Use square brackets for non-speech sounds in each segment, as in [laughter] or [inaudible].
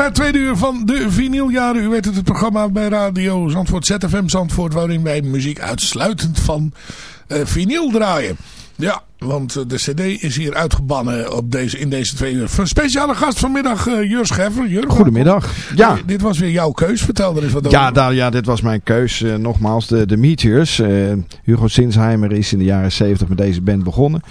Bij het tweede uur van de vinyljaren. U weet het, het programma bij Radio Zandvoort, ZFM Zandvoort, waarin wij muziek uitsluitend van uh, vinyl draaien. Ja, want de cd is hier uitgebannen op deze, in deze twee uur. Een speciale gast vanmiddag, uh, Jur Scheffer. Jur, Goedemiddag. Ja. Dit, dit was weer jouw keus. Vertel er eens wat over. Ja, daar, ja dit was mijn keus. Uh, nogmaals, de, de Meteors. Uh, Hugo Sinsheimer is in de jaren 70 met deze band begonnen.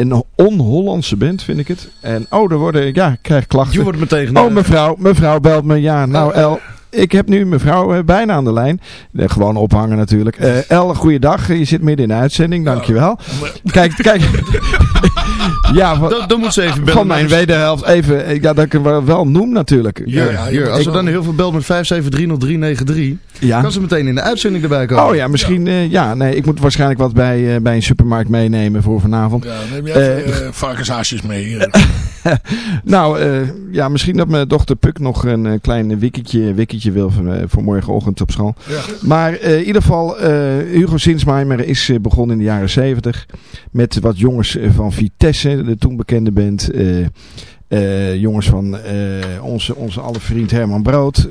Een on-Hollandse band, vind ik het. En oh, er worden, ja, ik krijg klachten. Je wordt meteen... Oh, mevrouw, mevrouw belt me. Ja, nou, El, ik heb nu mevrouw uh, bijna aan de lijn. Uh, gewoon ophangen natuurlijk. Uh, El, goeiedag. Je zit midden in de uitzending. Dankjewel. Ja. Kijk, kijk. [laughs] ja, van, dan, dan moet ze even bellen. Van mijn wederhelft even. Ja, dat ik hem wel noem natuurlijk. Ja, ja, ja als ze dan heel veel belt met 5730393. Ja. Kan ze meteen in de uitzending erbij komen. Oh ja, misschien. Ja, ja nee, ik moet waarschijnlijk wat bij, bij een supermarkt meenemen voor vanavond. Ja, neem even varkenshaasjes mee. [laughs] [laughs] nou, ja, misschien dat mijn dochter Puk nog een klein wikketje, wikketje wil voor, voor morgenochtend op school. Ja. Maar in ieder geval, Hugo Sinsmeimer is begonnen in de jaren 70 met wat jongens van Vitesse, de toen bekende band. jongens van onze, onze alle vriend Herman Brood.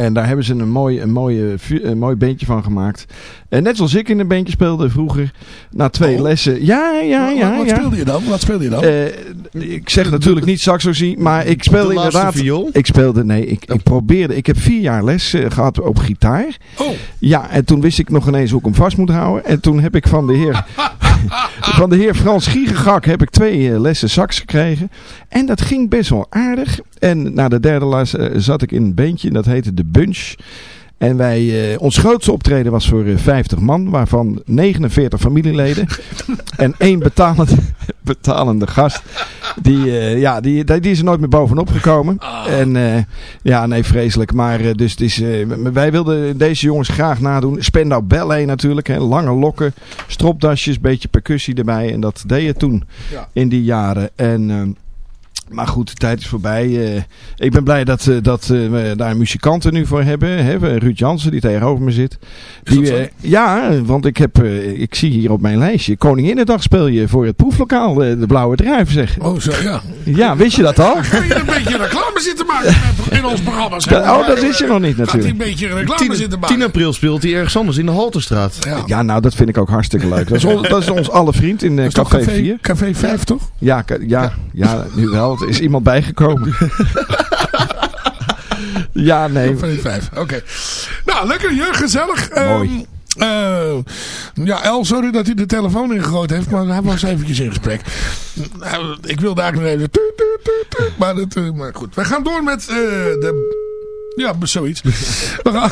En daar hebben ze een mooi, een mooie, een mooi bandje van gemaakt. En net zoals ik in een bandje speelde vroeger. Na twee oh. lessen. Ja, ja, ja. Wat, ja. speelde je dan? Wat speelde je dan? Uh, ik zeg natuurlijk niet saxozie. Maar ik speelde inderdaad... viool? Ik speelde, nee, ik, ik probeerde. Ik heb vier jaar les uh, gehad op gitaar. Oh. Ja, en toen wist ik nog ineens hoe ik hem vast moet houden. En toen heb ik van de heer... [laughs] van de heer Frans Giegegak heb ik twee uh, lessen sax gekregen. En dat ging best wel aardig. En na de derde les zat ik in een bandje. Dat heette De Bunch. En wij, uh, ons grootste optreden was voor uh, 50 man, waarvan 49 familieleden. [laughs] en één betalende, betalende gast. Die, uh, ja, die, die is er nooit meer bovenop gekomen. Ah. En ja, nee, vreselijk. Maar dus is, wij wilden deze jongens graag nadoen. Spendau Ballet natuurlijk. Hè, lange lokken, stropdasjes, beetje percussie erbij. En dat deed je toen ja. in die jaren. En... Maar goed, de tijd is voorbij. Uh, ik ben blij dat, uh, dat uh, we daar muzikanten nu voor hebben. Hè? Ruud Jansen, die tegenover me zit. Die, ja, want ik, heb, ik zie hier op mijn lijstje. Koninginnedag speel je voor het proeflokaal De Blauwe Druif, zeg. Oh, zo ja. Ja, wist je dat al? Kun je een beetje reclame zitten maken in ons programma? Zeg. Oh, dat wist je nog niet natuurlijk. Dat een beetje reclame 10, zitten maken. 10 april speelt hij ergens anders in de Halterstraat. Ja, ja nou, dat vind ik ook hartstikke leuk. Dat is, on, dat is ons alle vriend in Café, café 4. Café 5, toch? Ja, ja, ja, ja, nu wel. Is iemand bijgekomen. [laughs] ja, nee. Van die vijf, oké. Okay. Nou, lekker, je, gezellig. Mooi. Um, uh, ja, El, sorry dat hij de telefoon ingegooid heeft, maar hij was eventjes in gesprek. Uh, ik wilde eigenlijk nog even... Tuut, tuut, tuut, maar, dat, maar goed, we gaan door met de... Ja, zoiets. we, gaan,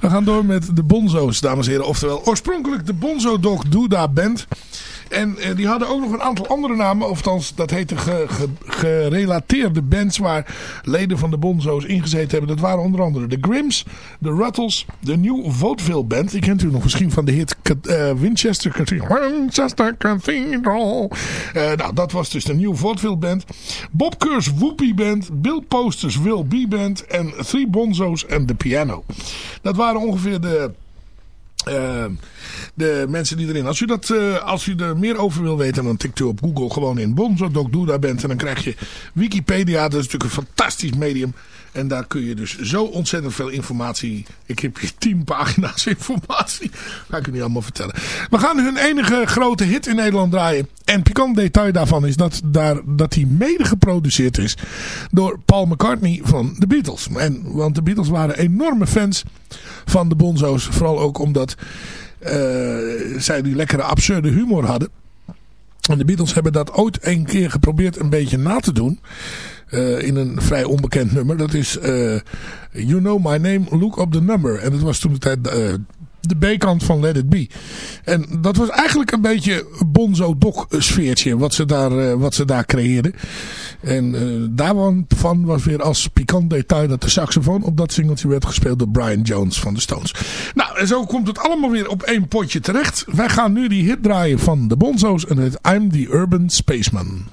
we gaan door met de Bonzo's, dames en heren. Oftewel, oorspronkelijk de Bonzo Dog Duda Band. En uh, die hadden ook nog een aantal andere namen. Althans, dat heette ge, ge, gerelateerde bands waar leden van de Bonzo's ingezeten hebben. Dat waren onder andere de Grims, de Rattles, de New Vaudeville Band. Die kent u nog misschien van de hit uh, Winchester Cathedral. Winchester Cathedral. Uh, nou, dat was dus de New Vaudeville Band. Bob Kerr's Whoopie Band, Bill Posters Will Be Band en Three Bonzo's en The Piano. Dat waren ongeveer de... Uh, de mensen die erin. Als u, dat, uh, als u er meer over wil weten, dan tikt u op Google gewoon in Bonzo Doc Duda bent. En dan krijg je Wikipedia. Dat is natuurlijk een fantastisch medium. En daar kun je dus zo ontzettend veel informatie. Ik heb hier tien pagina's informatie. Ga ik u niet allemaal vertellen. We gaan hun enige grote hit in Nederland draaien. En pikant detail daarvan is dat, daar, dat die mede geproduceerd is door Paul McCartney van de Beatles. En, want de Beatles waren enorme fans van de Bonzo's. Vooral ook omdat uh, zij die lekkere absurde humor hadden. En de Beatles hebben dat ooit een keer geprobeerd een beetje na te doen. Uh, in een vrij onbekend nummer. Dat is uh, You Know My Name, Look Up The Number. En dat was toen de tijd uh, de B-kant van Let It Be. En dat was eigenlijk een beetje Bonzo Doc sfeertje wat ze daar, wat ze daar creëerden. En daarvan was weer als pikant detail dat de saxofoon op dat singeltje werd gespeeld door Brian Jones van de Stones. Nou, en zo komt het allemaal weer op één potje terecht. Wij gaan nu die hit draaien van de Bonzo's en het I'm the Urban Spaceman.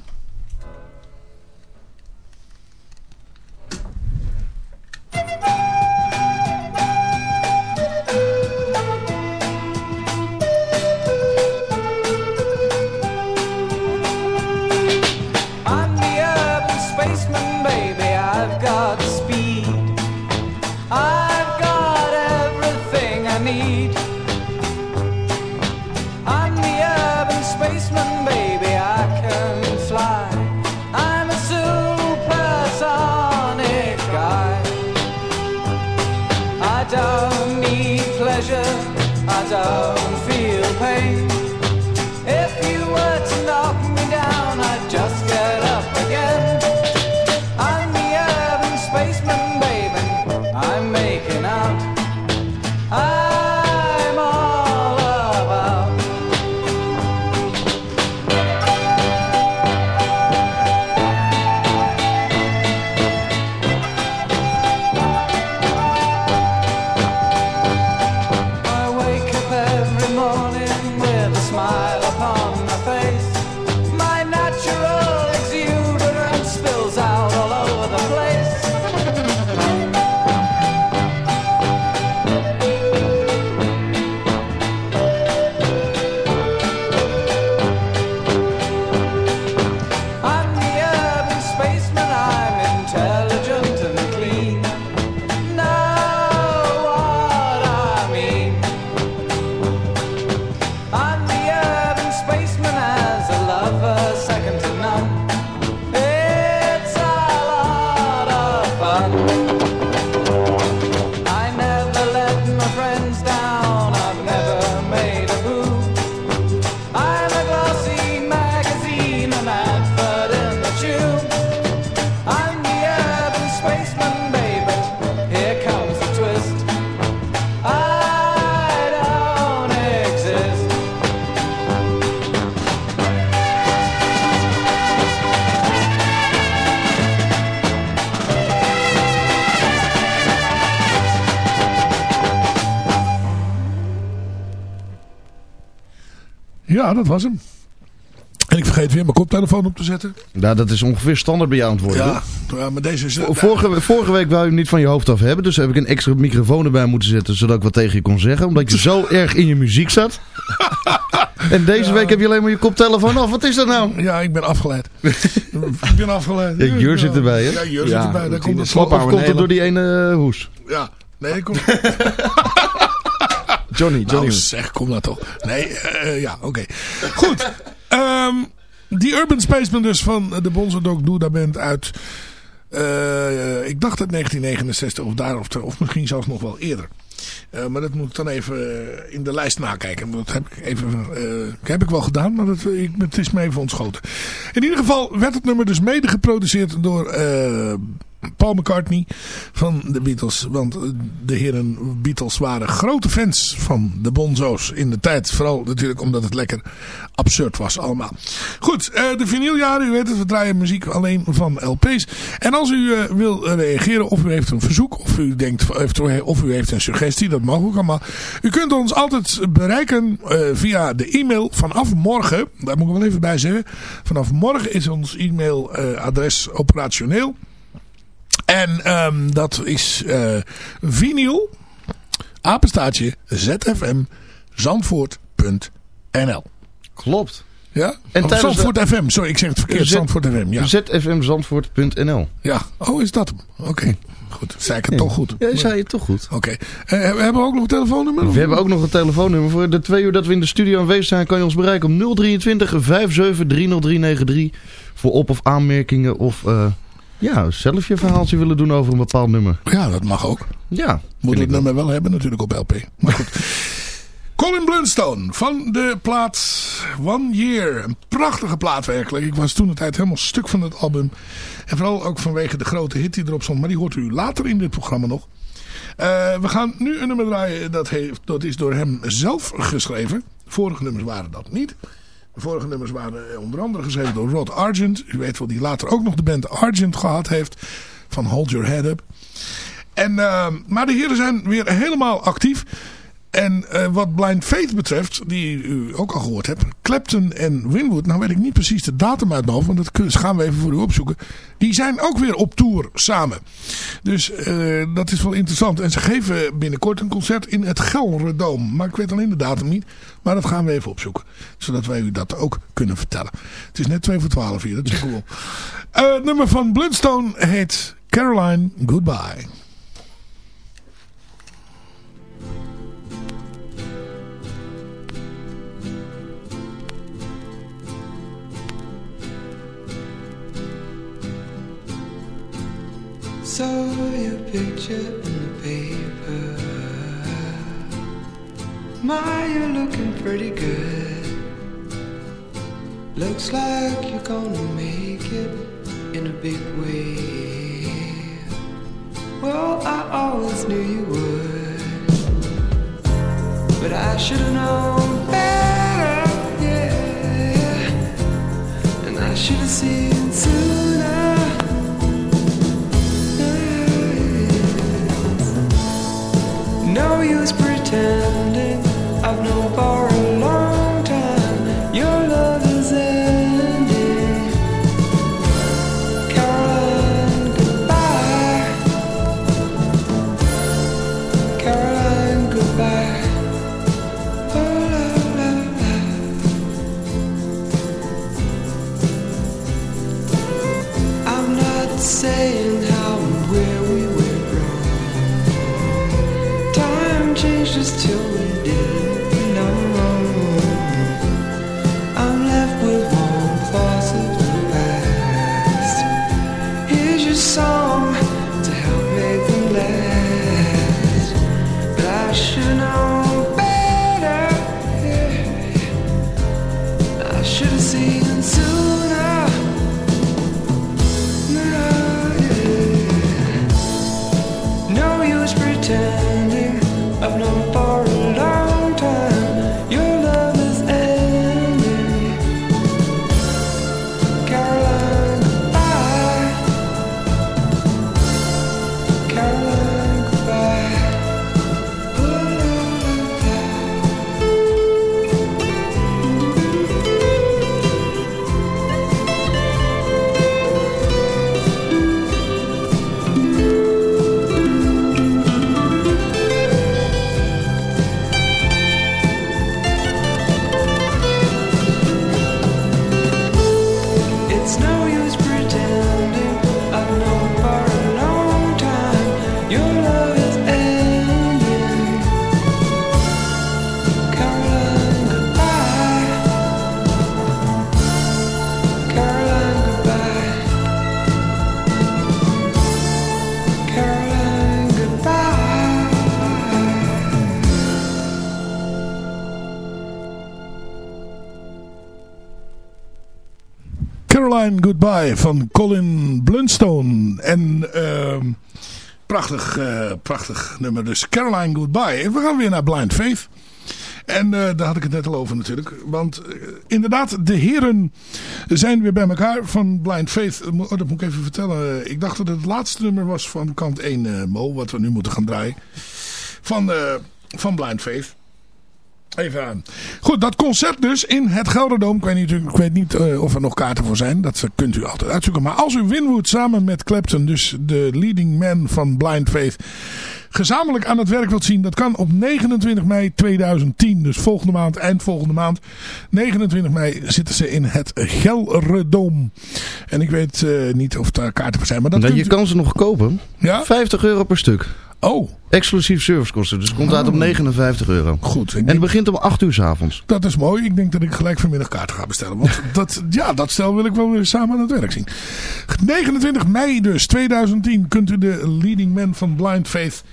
Dat was hem. En ik vergeet weer mijn koptelefoon op te zetten. Ja, dat is ongeveer standaard bij jou antwoord. Ja, ja, maar deze is... vorige, vorige week wou je hem niet van je hoofd af hebben. Dus heb ik een extra microfoon erbij moeten zetten. Zodat ik wat tegen je kon zeggen. Omdat je zo [laughs] erg in je muziek zat. [laughs] en deze week heb je alleen maar je koptelefoon af. Wat is dat nou? Ja, ik ben afgeleid. ik ben afgeleid. Ja, Jur zit erbij, hè? Ja, Jur zit erbij. Daar komt het Of komt het door die ene hoes? Ja, nee, ik kom... [laughs] Johnny, Johnny. Nou, zeg, kom nou toch. Nee, uh, ja, oké. Goed. Um, die Urban Spaceman dus van de Bonzo Dog Duda Band uit... Uh, ik dacht uit 1969 of daar of, of misschien zelfs nog wel eerder. Uh, maar dat moet ik dan even in de lijst nakijken. Dat heb ik, even, uh, heb ik wel gedaan, maar dat, ik, het is me even ontschoten. In ieder geval werd het nummer dus mede geproduceerd door Paul McCartney van de Beatles. Want de heren Beatles waren grote fans van de Bonzo's in de tijd. Vooral natuurlijk omdat het lekker absurd was allemaal. Goed, uh, de vinyljaren. U weet het, we draaien muziek alleen van LP's. En als u uh, wil reageren of u heeft een verzoek. Of u denkt of u heeft een suggestie. Dat mag ook allemaal. U kunt ons altijd bereiken via de e-mail vanaf morgen. Daar moet ik wel even bij zeggen. Vanaf morgen is ons e-mailadres operationeel. En um, dat is uh, vinyl, apenstaatje, zfm, zandvoort.nl. Klopt. Ja? En oh, Zandvoort FM, sorry, ik zeg het verkeerd. Zandvoort FM, ja. zfmzandvoort.nl. Ja, oh, is dat hem? Oké. Goed, zei ik het toch goed? Ja, zei je toch goed. Oké. Okay. Uh, we hebben ook nog een telefoonnummer? We hebben ook nog een telefoonnummer. Voor de twee uur dat we in de studio aanwezig zijn, kan je ons bereiken om 023 57 30393 voor op- of aanmerkingen of... Uh, ja, zelf je verhaaltje willen doen over een bepaald nummer. Ja, dat mag ook. Ja. Moet het nummer wel hebben natuurlijk op LP. Maar goed. [laughs] Colin Blunstone van de plaat One Year. Een prachtige plaat werkelijk. Ik was toen de tijd helemaal stuk van het album. En vooral ook vanwege de grote hit die erop stond. Maar die hoort u later in dit programma nog. Uh, we gaan nu een nummer draaien. Dat, heeft, dat is door hem zelf geschreven. Vorige nummers waren dat niet. Vorige nummers waren onder andere geschreven door Rod Argent. U weet wel, die later ook nog de band Argent gehad heeft. Van Hold Your Head Up. En, uh, maar de heren zijn weer helemaal actief. En uh, wat Blind Faith betreft, die u ook al gehoord hebt, Clapton en Winwood, nou weet ik niet precies de datum uit mijn hoofd, want dat gaan we even voor u opzoeken. Die zijn ook weer op tour samen. Dus uh, dat is wel interessant. En ze geven binnenkort een concert in het Gelredome. Maar ik weet alleen de datum niet. Maar dat gaan we even opzoeken. Zodat wij u dat ook kunnen vertellen. Het is net twee voor 12 hier, dat is cool. het eh, nummer van Bloodstone heet Caroline Goodbye. Saw your picture in the paper My, you're looking pretty good. Looks like you're gonna make it in a big way. Well, I always knew you would. But I should've known better, yeah. And I should've seen sooner. Van Colin Blunstone. En ehm, prachtig, eh, prachtig nummer dus. Caroline Goodbye. En we gaan weer naar Blind Faith. En eh, daar had ik het net al over natuurlijk. Want eh, inderdaad, de heren zijn weer bij elkaar van Blind Faith. Oh, dat moet ik even vertellen. Ik dacht dat het laatste nummer was van kant 1 eh, Mo. Wat we nu moeten gaan draaien. Van, van Blind Faith. Even aan. Goed, dat concert dus in het Gelderdoom. Ik weet niet, ik weet niet eh, of er nog kaarten voor zijn. Dat kunt u altijd uitzoeken. Maar als u Winwood samen met Clapton, dus de leading man van Blind Faith, gezamenlijk aan het werk wilt zien. Dat kan op 29 mei 2010. Dus volgende maand, eind volgende maand. 29 mei zitten ze in het Gelderdoom. En ik weet eh, niet of daar kaarten voor zijn. Maar dat kunt je u- kan ze nog kopen. Ja? 50 euro per stuk. Oh, Exclusief servicekosten. Dus het komt uit op 59 euro. goed. En het begint om 8 uur s avonds. Dat is mooi. Ik denk dat ik gelijk vanmiddag kaarten ga bestellen. Want [laughs] dat, ja, dat stel wil ik wel weer samen aan het werk zien. 29 mei dus, 2010, kunt u de leading man van Blind Faith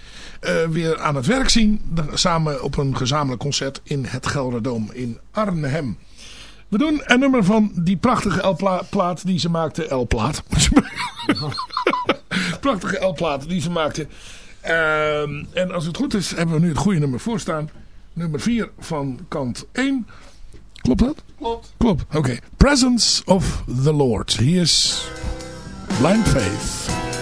eh, weer aan het werk zien. Samen op een gezamenlijk concert in het Gelderdoom in Arnhem. We doen een nummer van die prachtige L-plaat die ze maakte. L-plaat. [laughs] [laughs] prachtige L-plaat die ze maakte. Ehm, en als het goed is, hebben we nu het goede nummer voorstaan. Nummer 4 van kant 1. Klopt dat? Klopt. Klopt, oké. Presence of the Lord. Hier is Blind Faith.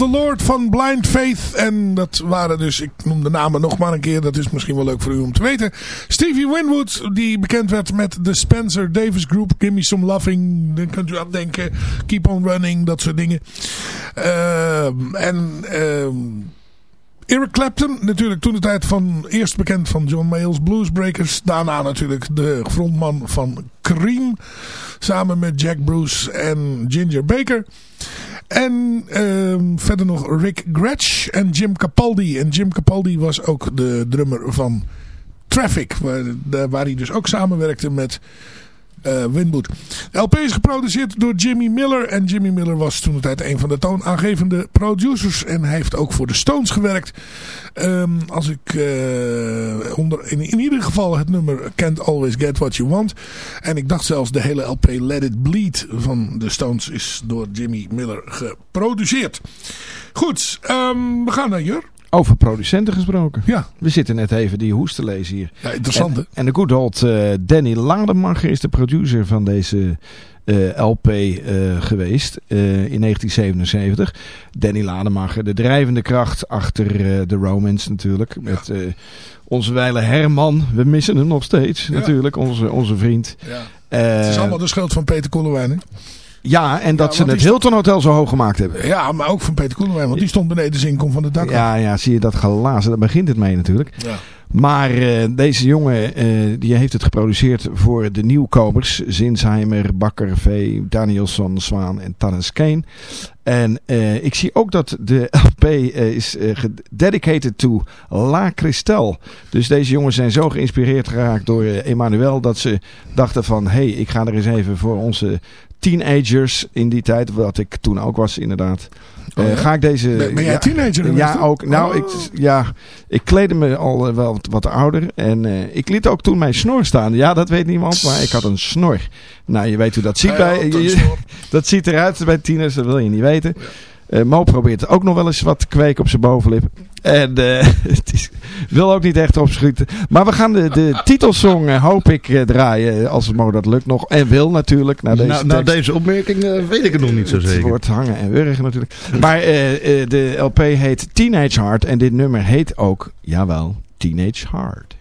The Lord van Blind Faith. En dat waren dus, ik noem de namen nog maar een keer. Dat is misschien wel leuk voor u om te weten. Stevie Winwood, die bekend werd met de Spencer Davis Group. Give Me Some Loving, dan kunt u aan denken. Keep On Running, dat soort dingen. Ehm, en... ehm, Eric Clapton, natuurlijk toen de tijd van eerst bekend van John Mayall's Bluesbreakers. Daarna natuurlijk de frontman van Cream. Samen met Jack Bruce en Ginger Baker. En ehm, verder nog Rick Gretsch en Jim Capaldi. En Jim Capaldi was ook de drummer van Traffic. Waar, waar hij dus ook samenwerkte met eh Winwood. De LP is geproduceerd door Jimmy Miller. En Jimmy Miller was toen de tijd een van de toonaangevende producers. En hij heeft ook voor de Stones gewerkt. Ehm, als ik eh, in ieder geval het nummer Can't Always Get What You Want. En ik dacht zelfs de hele LP Let It Bleed van de Stones is door Jimmy Miller geproduceerd. Goed, ehm, we gaan naar Jur. Over producenten gesproken. Ja, We zitten net even die hoes te lezen hier. ja interessant hè. En, en de good old eh, Danny Lademacher is de producer van deze eh, LP eh, geweest in 1977. Danny Lademacher, de drijvende kracht achter de Romance natuurlijk. Met onze wijle Herman, we missen hem nog steeds Ja. natuurlijk, onze, onze vriend. Ja. Het is allemaal de schuld van Peter Koelewijn hè. Ja, en dat Ja, ze het Hilton Hotel zo hoog gemaakt hebben. Ja, maar ook van Peter Koelewijn. Want die stond beneden zinkom van de dak. Ja, ja, zie je dat glazen, daar begint het mee natuurlijk. Ja. Maar eh, deze jongen eh, die heeft het geproduceerd voor de nieuwkomers. Zinsheimer, Bakker, V, Danielson, Zwaan en Tannis Kane. En eh, ik zie ook dat de [laughs] LP is dedicated to La Christel. Dus deze jongens zijn zo geïnspireerd geraakt door Emmanuel dat ze dachten van... hé, hey, ik ga er eens even voor onze teenagers in die tijd, wat ik toen ook was inderdaad... Oh, eh? Ga ik deze... Ben, ben jij ja, teenager ja, ook. Nou, Oh. ik, ja, ik kleedde me al eh, wel wat, wat ouder. En eh, ik liet ook toen mijn snor staan. Ja, dat weet niemand, maar ik had een snor. Nou, je weet hoe dat ziet bij... je- [laughs] dat ziet eruit bij tieners, dat wil je niet weten. Eh, Mo probeert ook nog wel eens wat te kweken op zijn bovenlip. En eh, [laughs] het is, wil ook niet echt opschieten. Maar we gaan de, de [laughs] titelsong, eh, hoop ik, draaien. Als Mo dat lukt nog. En wil natuurlijk. Na deze, Na, deze opmerking weet ik het nog niet zo Het zeker. wordt hangen en wurgen natuurlijk. Maar de LP heet Teenage Heart. En dit nummer heet ook, jawel, Teenage Heart.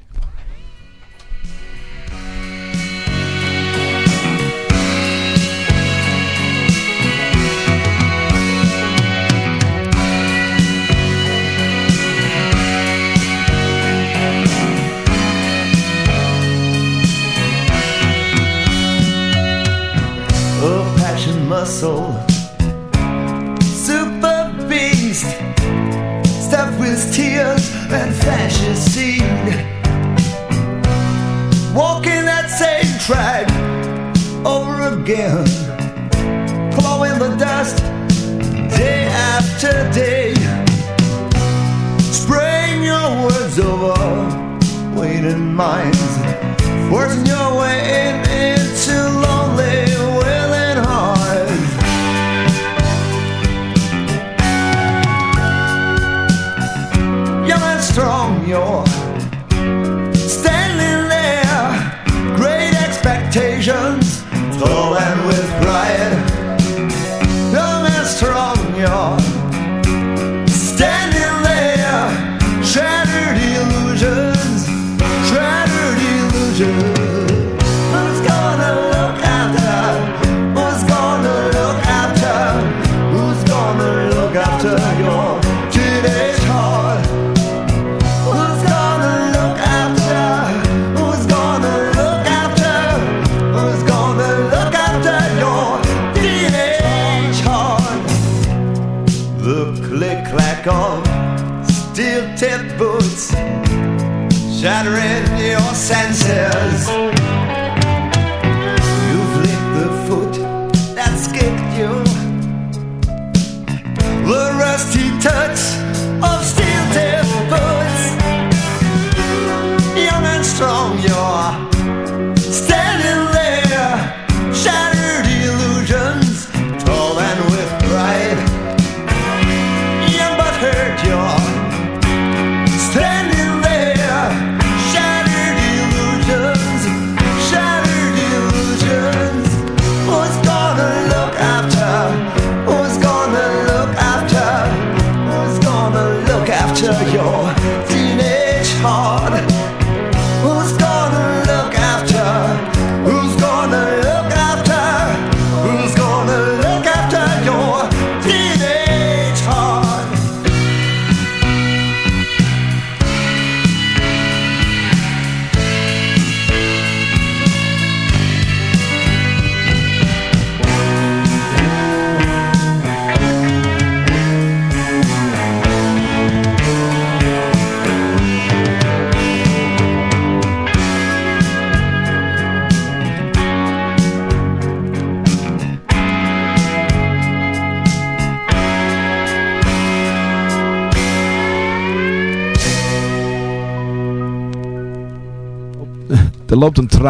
Muscle. Super beast, stuffed with tears and fascist seed. Walking that same track over again, clawing the dust day after day. Spraying your words over waiting minds, forcing your way in into lonely, you're standing there, great expectations, tall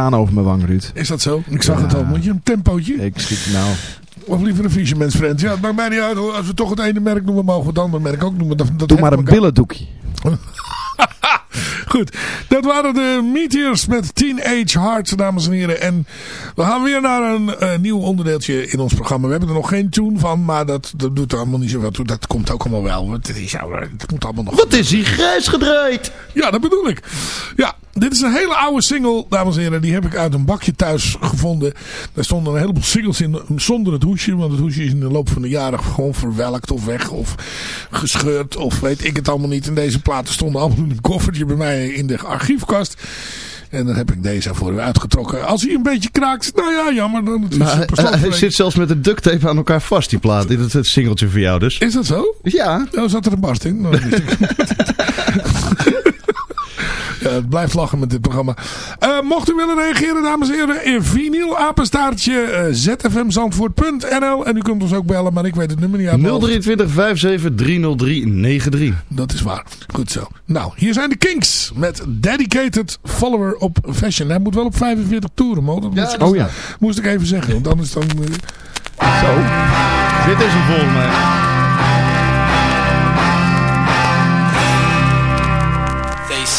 traan over mijn wang, Ruud. Is dat zo? Ik zag Ja. het al. Moet je een tempootje? Ik schiet nou... Of liever een Fisherman's Friend? Ja, het maakt mij niet uit. Als we toch het ene merk noemen, mogen we het andere merk ook noemen. Dat, dat Doe maar een billendoekje. [laughs] Goed, dat waren de Meteors met Teenage Heart, dames en heren. En we gaan weer naar een eh, nieuw onderdeeltje in ons programma. We hebben er nog geen tune van, maar dat, dat doet er allemaal niet zoveel toe. Dat komt ook allemaal wel. want Het, is, ja, het moet allemaal nog... Wat is hier grijs gedraaid? Ja, dat bedoel ik. Ja, dit is een hele oude single, dames en heren. Die heb ik uit een bakje thuis gevonden. Daar stonden een heleboel singles in zonder het hoesje. Want het hoesje is in de loop van de jaren gewoon verwelkt of weg of gescheurd. Of weet ik het allemaal niet. En deze platen stonden allemaal in een koffertje bij mij in de archiefkast. En dan heb ik deze voor u uitgetrokken. Als hij een beetje kraakt, nou ja, jammer. Dan het is Maar een hij, zit zelfs met de duct tape aan elkaar vast, die plaat. Dit is het singeltje voor jou dus. Is dat zo? Ja. Oh, zat er een barst in? Nou, [laughs] dat wist ik niet. Ja, het blijft lachen met dit programma. Eh, mocht u willen reageren, dames en heren, in vinylapenstaartje eh, zfmzandvoort.nl. En u kunt ons ook bellen, maar ik weet het nummer niet uit mijn hoofd. 023 57 303 93. Dat is waar. Goed zo. Nou, hier zijn de Kinks met Dedicated Follower op Fashion. Hij moet wel op 45 toeren, man. Dat moest, Oh ja. moest ik even zeggen, want anders dan... eh, Zo. Dit is hem volgens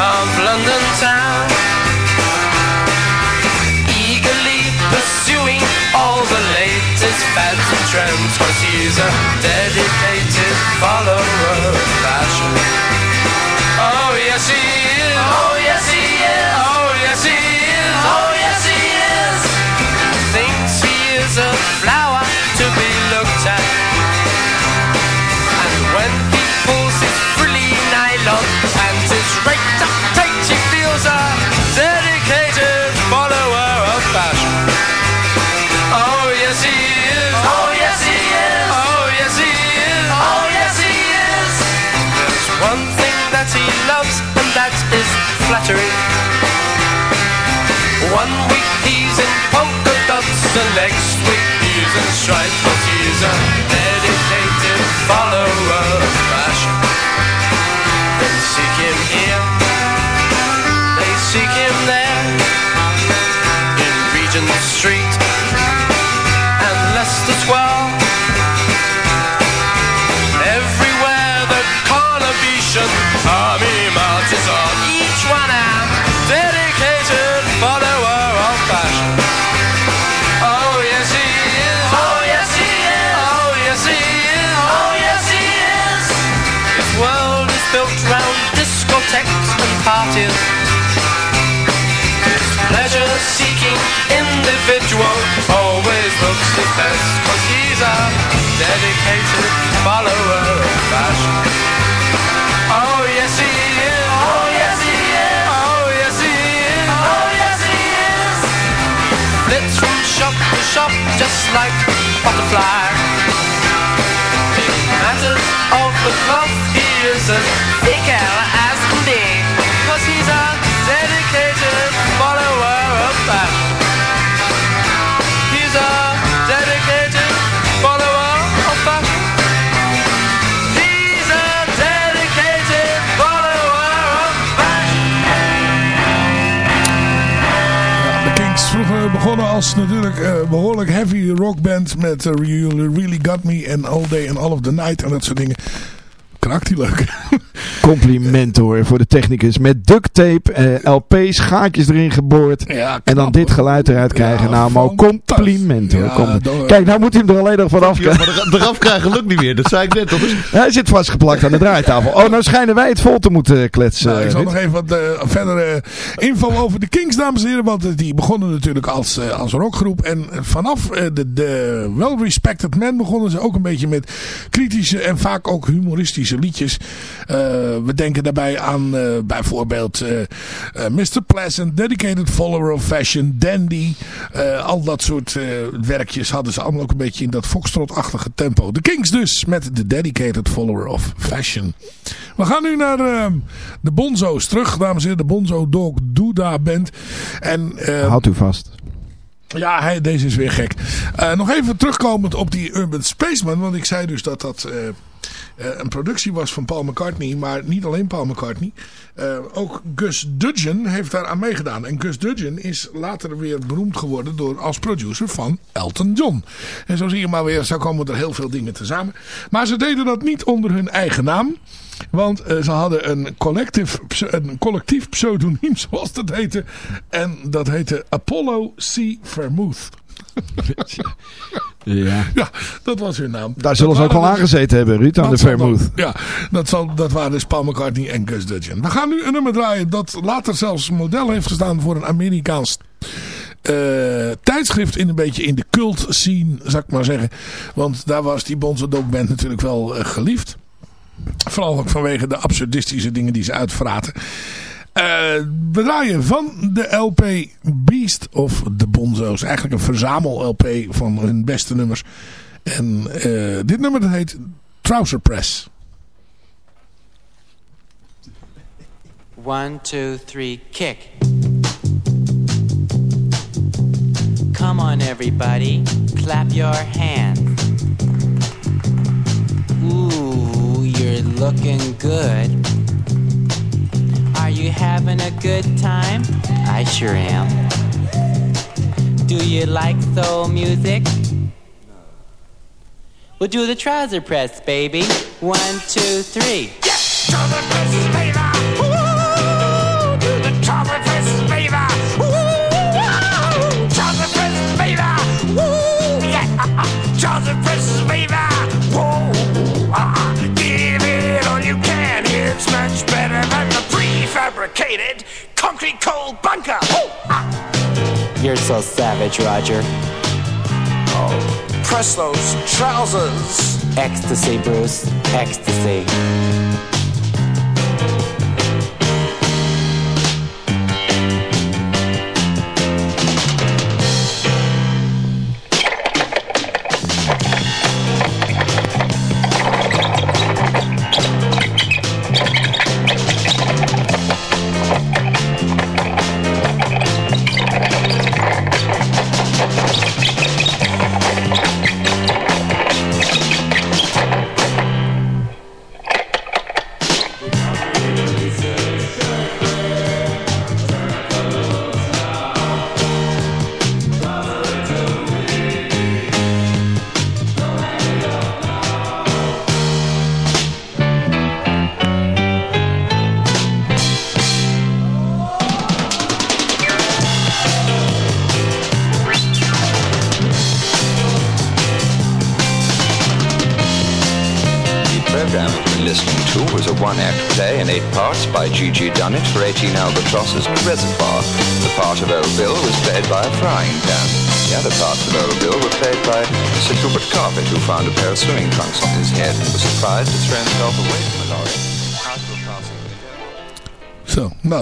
of London town. Eagerly pursuing all the latest fads and trends, cause he's a dedicated follower of fashion. Parties. Pleasure-seeking individual always looks the best, cause he's a dedicated follower of fashion. Oh yes he is. Oh yes he is. Oh yes he is. Oh yes he is. Flits from shop to shop just like a butterfly. In matters of the cloth, he is as als natuurlijk eh, behoorlijk heavy rockband met eh, You Really Got Me en All Day and All of the Night en dat soort dingen. Kraakt die leuk. [laughs] Compliment hoor voor de technicus. Met duct tape, eh, LP's, gaatjes erin geboord. Ja, En dan dit geluid eruit krijgen. Ja, nou, maar compliment hoor. Ja, Kom- door. Kijk, nou moet hij hem er alleen nog van af Ja, maar er- eraf krijgen lukt niet meer. Dat zei ik net. Dat is... Hij zit vastgeplakt aan de draaitafel. Oh, nou schijnen wij het vol te moeten kletsen. Nou, ik zal nog even wat eh, verdere info over de Kings, dames en heren. Want eh, die begonnen natuurlijk als, eh, als rockgroep. En eh, vanaf eh, de, de Well Respected Men begonnen ze ook een beetje met kritische en vaak ook humoristische liedjes. Eh, we denken daarbij aan eh, bijvoorbeeld eh, eh, Mr. Pleasant, Dedicated Follower of Fashion, Dandy. al dat soort werkjes hadden ze allemaal ook een beetje in dat foxtrot-achtige tempo. De Kings dus met de Dedicated Follower of Fashion. We gaan nu naar de Bonzo's terug, dames en heren. De Bonzo Dog Duda Band. En, eh, Houd u vast. Ja, deze is weer gek. Eh, nog even terugkomend op die Urban Spaceman. Want ik zei dus dat dat eh, eh, een productie was van Paul McCartney. Maar niet alleen Paul McCartney. Ook Gus Dudgeon heeft daar aan meegedaan. En Gus Dudgeon is later weer beroemd geworden door, als producer van Elton John. En zo zie je maar weer, zo komen er heel veel dingen tezamen. Maar ze deden dat niet onder hun eigen naam. Want eh, ze hadden een collectief, een collectief pseudoniem, [laughs] zoals dat heette. En dat heette Apollo C. Vermouth. [laughs] Ja. Ja, dat was hun naam. Daar zullen ze ook wel dus- aangezeten hebben, Ruud, aan de Vermouth. Ja, dat, zal, dat waren dus Paul McCartney en Gus Dudgeon. We gaan nu een nummer draaien dat later zelfs model heeft gestaan voor een Amerikaans eh, tijdschrift in een beetje in de cult scene, zou ik maar zeggen. Want daar was die Bonzo Dog Band natuurlijk wel eh, geliefd. Vooral ook vanwege de absurdistische dingen die ze uitvraten. Eh, we draaien van de LP Beast of de Bonzo's. Eigenlijk een verzamel-LP van hun beste nummers. En eh, dit nummer dat heet Trouser Press. One, two, three, kick. Come on, everybody, clap your hands. Looking good. Are you having a good time? I sure am. Do you like soul music? No. We'll do the trouser press, baby. One, two, three. Prefabricated concrete cold bunker. You're so savage, Roger. Press those trousers. Ecstasy, Bruce. Ecstasy.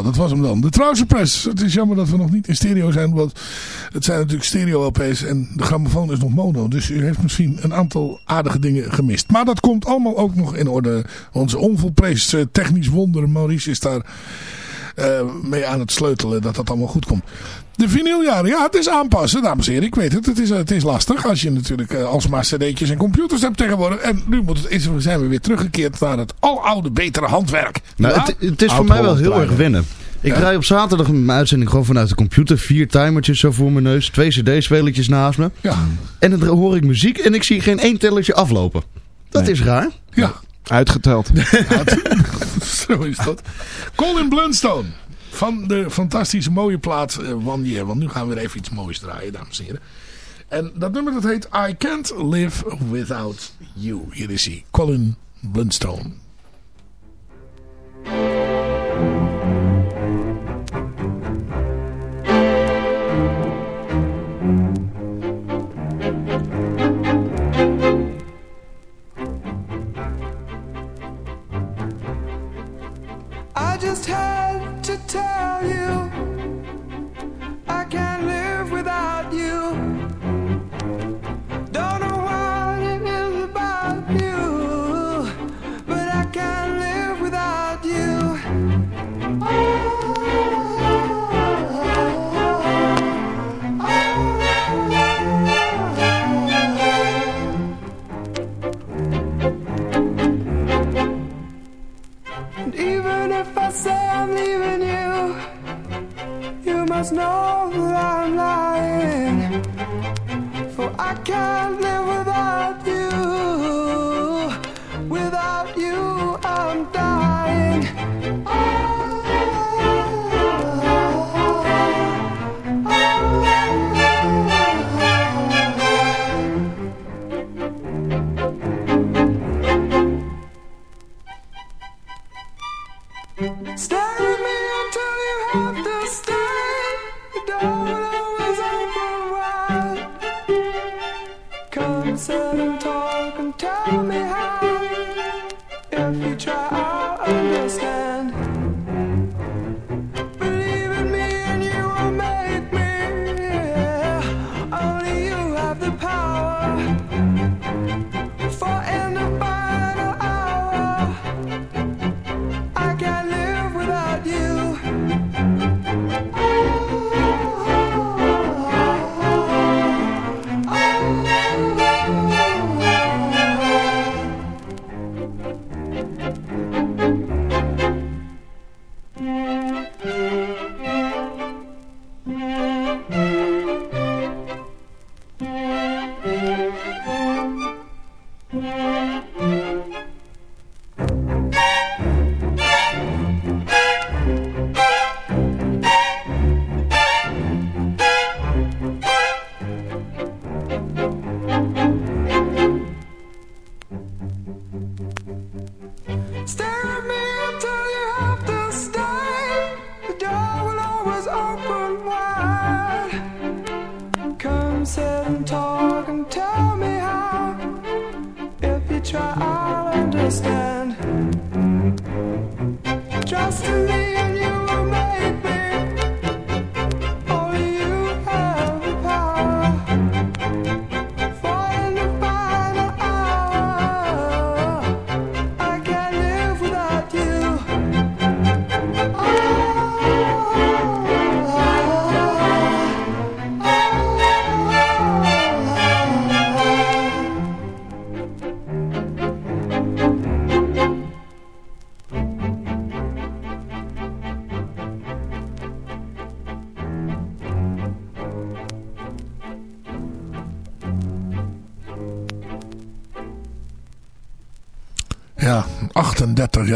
Dat was hem dan. De Trouser Press. Het is jammer dat we nog niet in stereo zijn. Want het zijn natuurlijk stereo LP's en de grammofoon is nog mono. Dus u heeft misschien een aantal aardige dingen gemist. Maar dat komt allemaal ook nog in orde. Onze onvolprees eh, technisch wonder Maurice is daar eh, mee aan het sleutelen dat dat allemaal goed komt. De vinyljaren, ja het is aanpassen dames en heren. Ik weet het, het is, het is lastig als je natuurlijk eh, alsmaar cd'tjes en computers hebt tegenwoordig. En nu moet het, is, zijn we weer teruggekeerd naar het aloude betere handwerk. Nou, Ja? het, het is voor mij wel heel erg wennen. Ik Ja. draai op zaterdag een uitzending gewoon vanuit de computer. Vier timertjes zo voor mijn neus. Twee cd-spelertjes naast me. Ja, En dan hoor ik muziek en ik zie geen één tellertje aflopen. Dat is raar. ja. Uitgeteld. [laughs] [laughs] Zo is dat. Colin Blunstone. Van de fantastische mooie plaat eh, One Year. Want nu gaan we weer even iets moois draaien, dames en heren. En dat nummer dat heet I Can't Live Without You. Hier is hij. Colin Blunstone.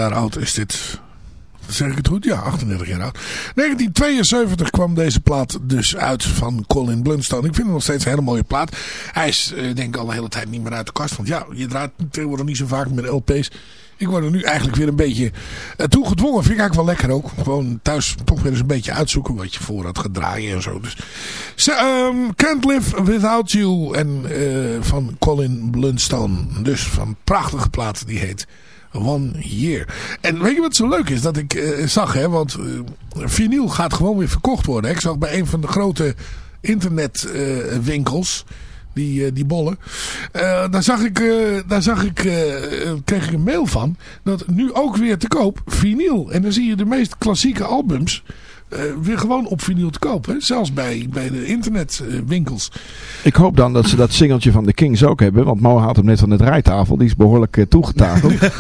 Jaar oud is dit. Zeg ik het goed? Ja, 38 jaar oud. 1972 kwam deze plaat dus uit van Colin Blunstone. Ik vind het nog steeds een hele mooie plaat. Hij is eh, denk ik al de hele tijd niet meer uit de kast. Want ja, je draait tegenwoordig niet zo vaak met LP's. Ik word er nu eigenlijk weer een beetje uh, toe gedwongen. Vind ik eigenlijk wel lekker ook. Gewoon thuis toch weer eens een beetje uitzoeken wat je voor had gedraaien en zo. Dus, um, Can't Live Without You en, uh, van Colin Blunstone. Dus van prachtige plaat die heet One Year. En weet je wat zo leuk is? Dat ik uh, zag, hè, want uh, vinyl gaat gewoon weer verkocht worden. Ik zag bij een van de grote internetwinkels, die, die bollen. daar zag ik, daar zag ik, kreeg ik een mail van, dat nu ook weer te koop vinyl. En dan zie je de meest klassieke albums uh, weer gewoon op vinyl te kopen. Hè? Zelfs bij, bij de internetwinkels. Uh, ik hoop dan dat ze dat singeltje van de Kings ook hebben. Want Mo haalt hem net van de draaitafel. Die is behoorlijk uh, toegetafeld. [laughs]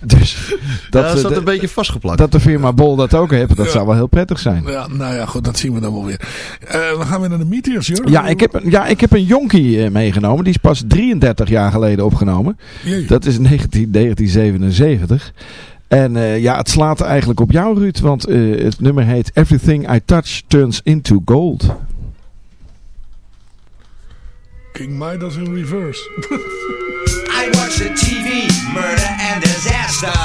dus dat, ja, dat een beetje vastgeplakt. Dat de firma Bol dat ook heeft. Dat ja. zou wel heel prettig zijn. Ja, nou ja, goed. Dat zien we dan wel weer. dan gaan we naar de Meteors, hoor. Ja, ik heb, ja, ik heb een jonkie meegenomen. Die is pas 33 jaar geleden opgenomen. Jee. Dat is 19, 1977. [laughs] En uh, ja, het slaat eigenlijk op jou, Ruud. Want uh, het nummer heet Everything I Touch Turns Into Gold. King Midas in reverse. [laughs] I watch the TV, murder and disaster.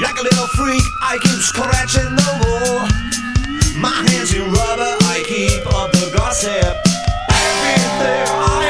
Like a little freak, I keep scratching the wall. My hands in rubber, I keep up the gossip. Everything I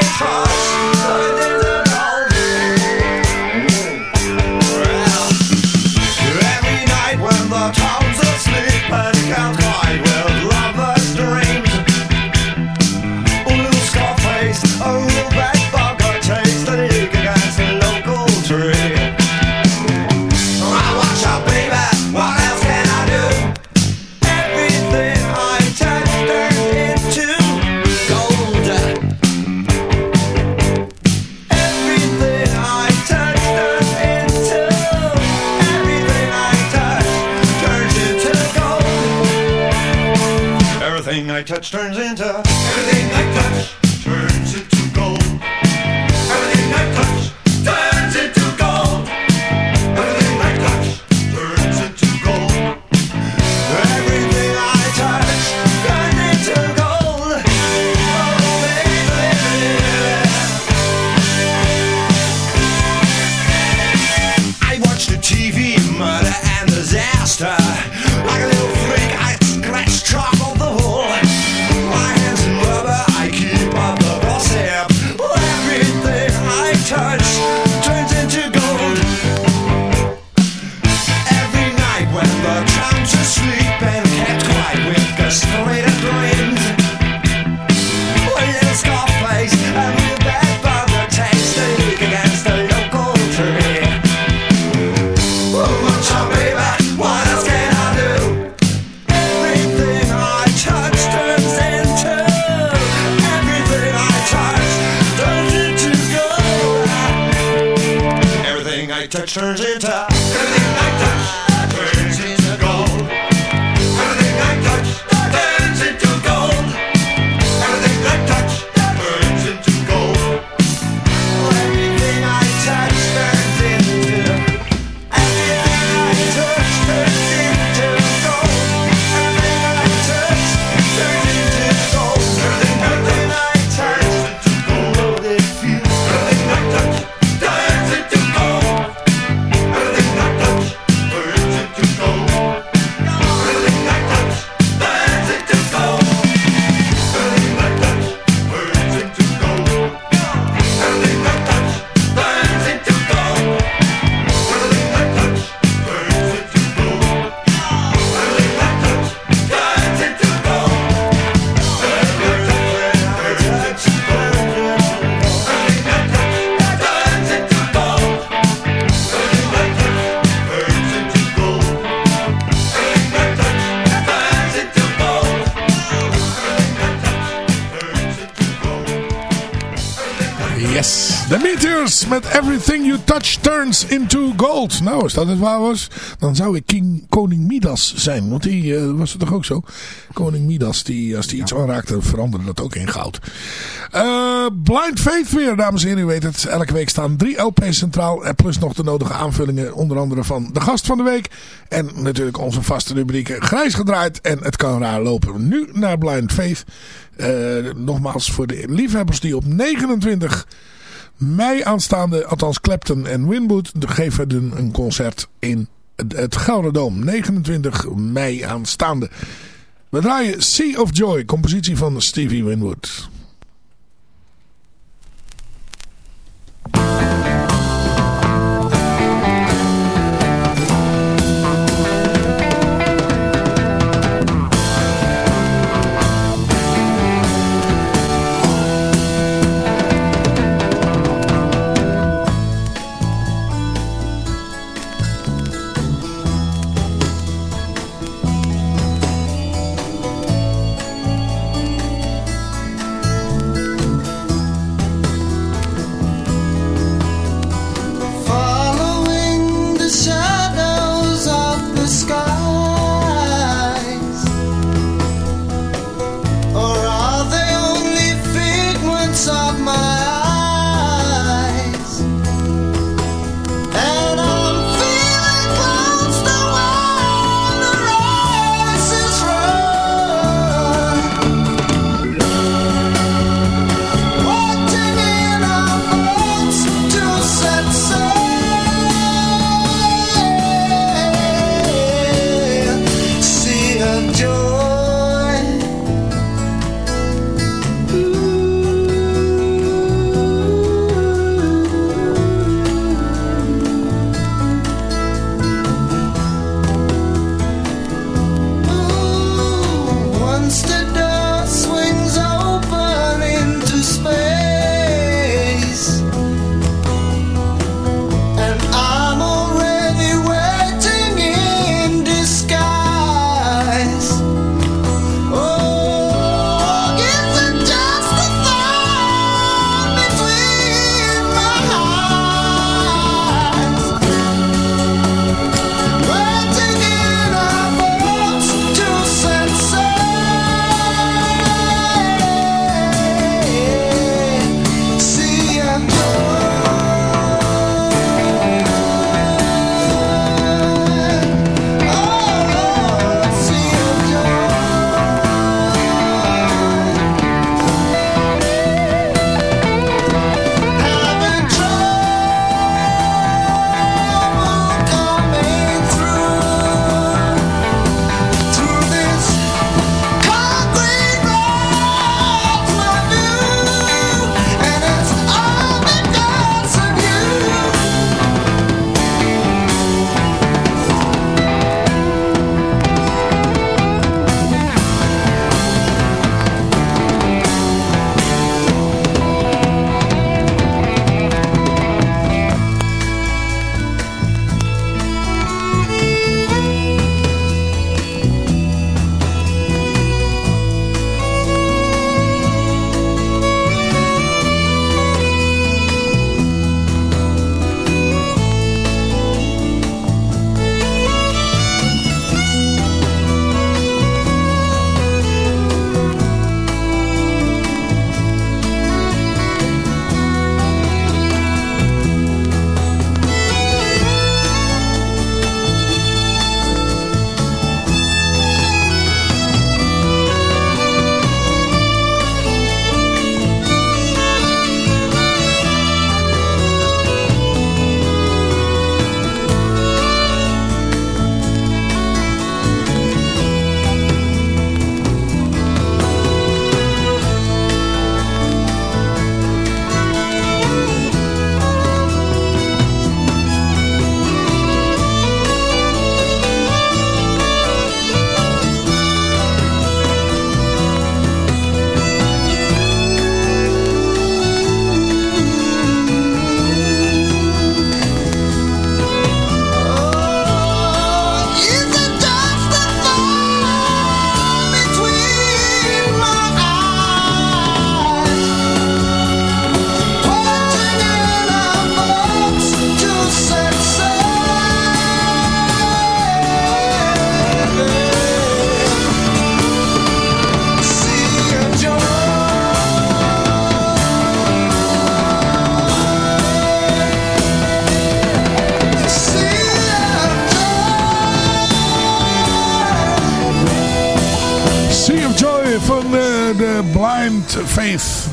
met Everything You Touch Turns Into Gold. Nou, als dat het waar was, dan zou ik King, koning Midas zijn. Want die eh, was het toch ook zo? Koning Midas, die, als die iets aanraakte, veranderde dat ook in goud. Eh, Blind Faith weer, dames en heren. U weet het, elke week staan drie LP's centraal. En plus nog de nodige aanvullingen, onder andere van de gast van de week. En natuurlijk onze vaste rubrieken Grijs gedraaid en Het kan raar lopen. Nu naar Blind Faith. Eh, nogmaals voor de liefhebbers die op 29 mei aanstaande, althans Clapton en Winwood, geven een, concert in het, het Gouden Doom. 29 mei aanstaande. We draaien Sea of Joy, compositie van Stevie Winwood.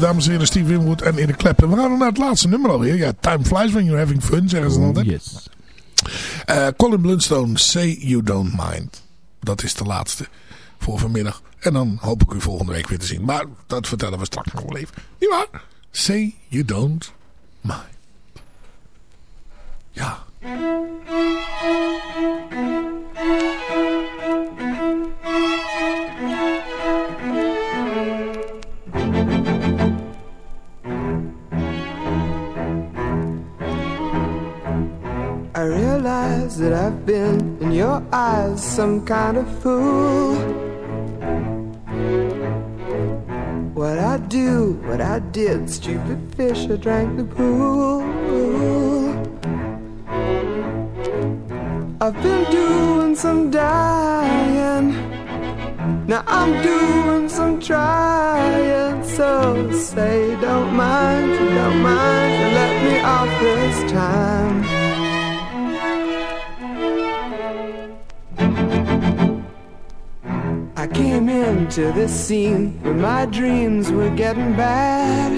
Dames en heren, Steve Winwood en Eric Clapton. We gaan naar het laatste nummer alweer. Ja, time flies when you're having fun, zeggen ze dan altijd. Yes. Eh, Colin Blunstone, Say You Don't Mind. Dat is de laatste voor vanmiddag. En dan hoop ik u volgende week weer te zien. Maar dat vertellen we straks nog wel even. Niet waar? Say You Don't Mind. Ja. Realize that I've been in your eyes some kind of fool. What I do, what I did, stupid fish, I drank the pool. I've been doing some dying. Now I'm doing some trying. So say, don't mind, don't mind, let me off this time. I came into this scene when my dreams were getting bad.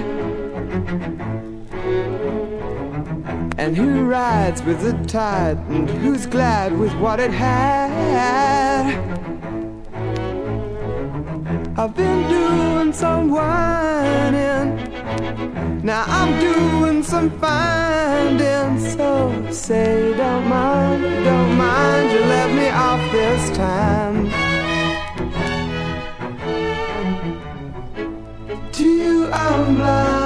And who rides with the tide and who's glad with what it had? I've been doing some whining. Now I'm doing some finding. So say, don't mind, don't mind, you let me off this time. I'm blind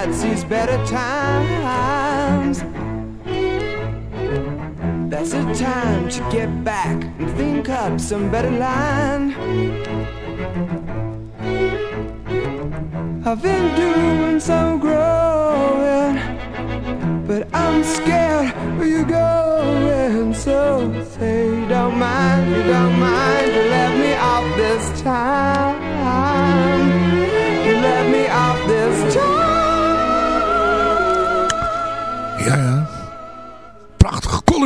doormat sees better times. That's the time to get back and think up some better line. I've been doing some growing, but I'm scared where you're going. So say you don't mind, you don't mind, you let me off this time.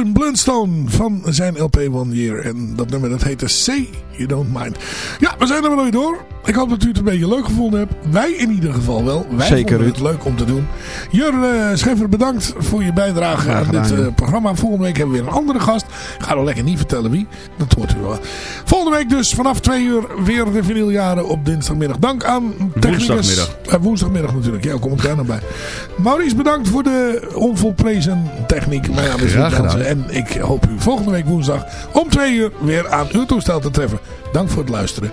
Colin Blunstone van zijn LP One Year. En dat nummer dat heette Say You Don't Mind. Ja, we zijn er wel weer door. Ik hoop dat u het een beetje leuk gevonden hebt. Wij in ieder geval wel. Wij Zeker, vonden het leuk om te doen. Jur uh, Scheffer, bedankt voor je bijdrage aan dit eh, programma. Volgende week hebben we weer een andere gast. Ik ga nog lekker niet vertellen wie. Dat hoort u wel. Volgende week dus vanaf twee uur weer de vinyljaren op dinsdagmiddag. Dank aan technicus. Woensdagmiddag. Eh, woensdagmiddag natuurlijk. Ja, kom ik daar nog bij. Maurice, bedankt voor de onvolprezen techniek. Mijn naam is Graag gedaan. En ik hoop u volgende week woensdag om twee uur weer aan uw toestel te treffen. Dank voor het luisteren.